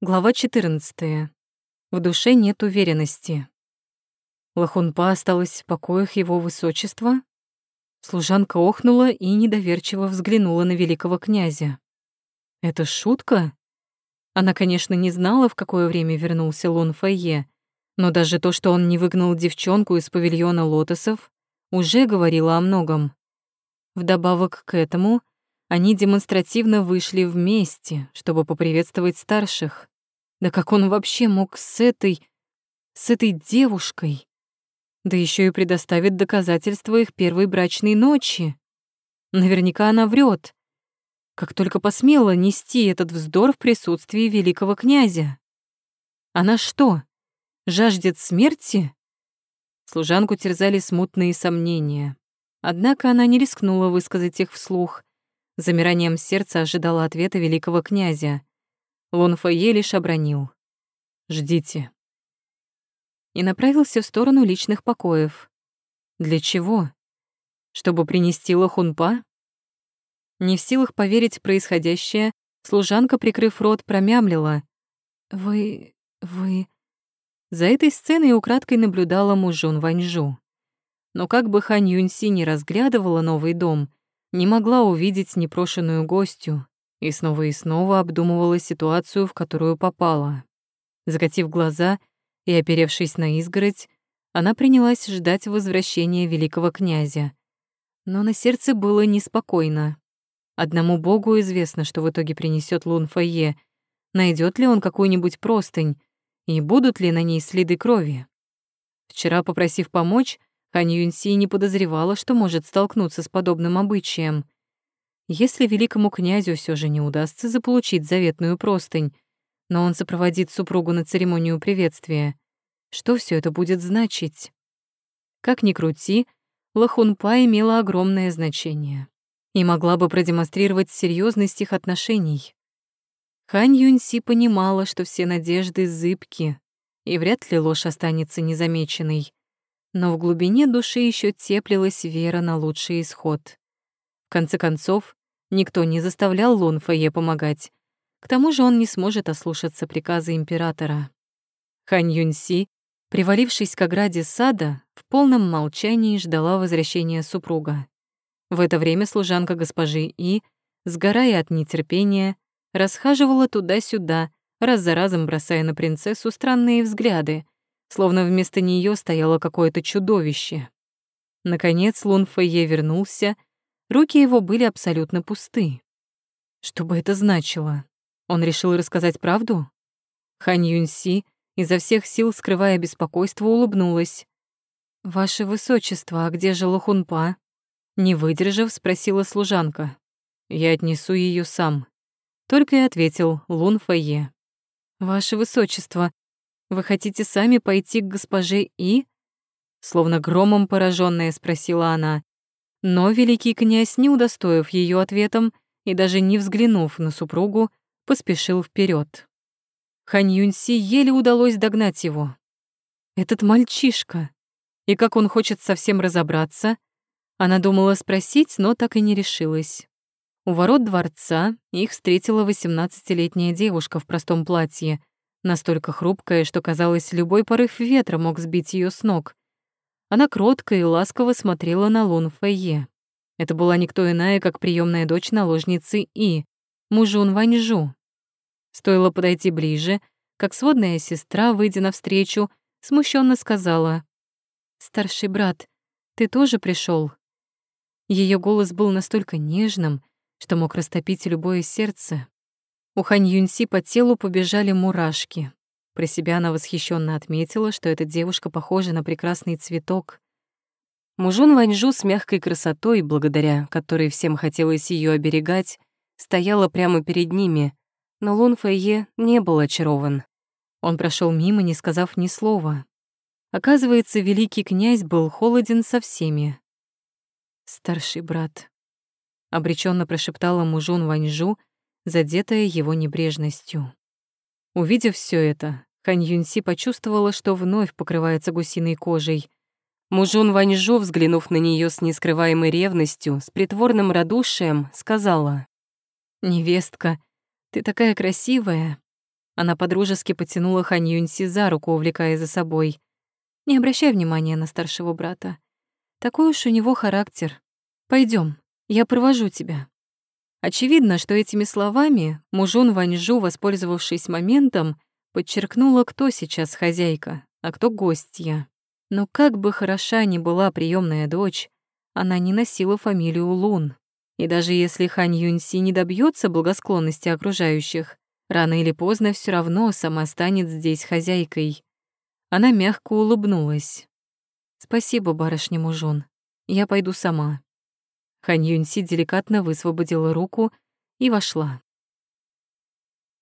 Глава 14. В душе нет уверенности. Лохунпа осталась в покоях его высочества. Служанка охнула и недоверчиво взглянула на великого князя. Это шутка? Она, конечно, не знала, в какое время вернулся Лун Файе, но даже то, что он не выгнал девчонку из павильона лотосов, уже говорило о многом. Вдобавок к этому они демонстративно вышли вместе, чтобы поприветствовать старших. Да как он вообще мог с этой... с этой девушкой? Да еще и предоставит доказательства их первой брачной ночи. Наверняка она врет. Как только посмела нести этот вздор в присутствии великого князя. Она что, жаждет смерти? Служанку терзали смутные сомнения. Однако она не рискнула высказать их вслух, Замиранием сердца ожидала ответа великого князя. Лонфае лишь обронил. «Ждите». И направился в сторону личных покоев. Для чего? Чтобы принести лохунпа? Не в силах поверить в происходящее, служанка, прикрыв рот, промямлила. «Вы... вы...» За этой сценой украдкой наблюдала мужун Ваньжу. Но как бы Хань Юньси не разглядывала новый дом, не могла увидеть непрошенную гостью и снова и снова обдумывала ситуацию, в которую попала. Закатив глаза и оперевшись на изгородь, она принялась ждать возвращения великого князя. Но на сердце было неспокойно. Одному богу известно, что в итоге принесет Лун Фае, найдет ли он какую-нибудь простынь, и будут ли на ней следы крови. Вчера, попросив помочь, Хань Юньси не подозревала, что может столкнуться с подобным обычаем. Если великому князю все же не удастся заполучить заветную простынь, но он сопроводит супругу на церемонию приветствия, что все это будет значить? Как ни крути, Лахунпа имела огромное значение и могла бы продемонстрировать серьезность их отношений. Хань Юньси понимала, что все надежды зыбки, и вряд ли ложь останется незамеченной но в глубине души еще теплилась вера на лучший исход. В конце концов, никто не заставлял Лун Фае помогать. К тому же он не сможет ослушаться приказа императора. Хань Юньси, привалившись к ограде сада, в полном молчании ждала возвращения супруга. В это время служанка госпожи И, сгорая от нетерпения, расхаживала туда-сюда, раз за разом бросая на принцессу странные взгляды — словно вместо нее стояло какое-то чудовище. Наконец Лун Фэйе вернулся, руки его были абсолютно пусты. Что бы это значило? Он решил рассказать правду? Хань Юньси, изо всех сил скрывая беспокойство, улыбнулась. «Ваше Высочество, а где же Лохунпа?» Не выдержав, спросила служанка. «Я отнесу ее сам», — только и ответил Лун Фэйе. «Ваше Высочество, вы хотите сами пойти к госпоже И? Словно громом пораженная спросила она. Но великий князь, не удостоив ее ответом и даже не взглянув на супругу, поспешил вперед. Хань Юньси еле удалось догнать его. Этот мальчишка. И как он хочет совсем разобраться? Она думала спросить, но так и не решилась. У ворот дворца их встретила восемнадцатилетняя девушка в простом платье, настолько хрупкая, что, казалось, любой порыв ветра мог сбить ее с ног. Она кротко и ласково смотрела на Лун Фэйе. Это была никто иная, как приемная дочь наложницы И, Мужун Ваньжу. Стоило подойти ближе, как сводная сестра, выйдя навстречу, смущенно сказала «Старший брат, ты тоже пришел? Ее голос был настолько нежным, что мог растопить любое сердце. У Хань Юньси по телу побежали мурашки. Про себя она восхищенно отметила, что эта девушка похожа на прекрасный цветок. Мужун Ваньжу с мягкой красотой, благодаря которой всем хотелось ее оберегать, стояла прямо перед ними, но Лун Фэйе не был очарован. Он прошел мимо, не сказав ни слова. Оказывается, великий князь был холоден со всеми. «Старший брат», — обреченно прошептала мужун Ваньжу, задетая его небрежностью. Увидев все это, Хань Юньси почувствовала, что вновь покрывается гусиной кожей. Мужун Ваньжу, взглянув на нее с нескрываемой ревностью, с притворным радушием, сказала. «Невестка, ты такая красивая». Она подружески потянула Хань Юньси за руку, увлекая за собой. «Не обращай внимания на старшего брата. Такой уж у него характер. Пойдем, я провожу тебя». Очевидно, что этими словами мужун Ваньжу, воспользовавшись моментом, подчеркнула, кто сейчас хозяйка, а кто гостья. Но как бы хороша ни была приемная дочь, она не носила фамилию Лун. И даже если Хань Юньси не добьется благосклонности окружающих, рано или поздно все равно сама станет здесь хозяйкой. Она мягко улыбнулась. «Спасибо, барышня мужон. Я пойду сама». Хань Юньси деликатно высвободила руку и вошла.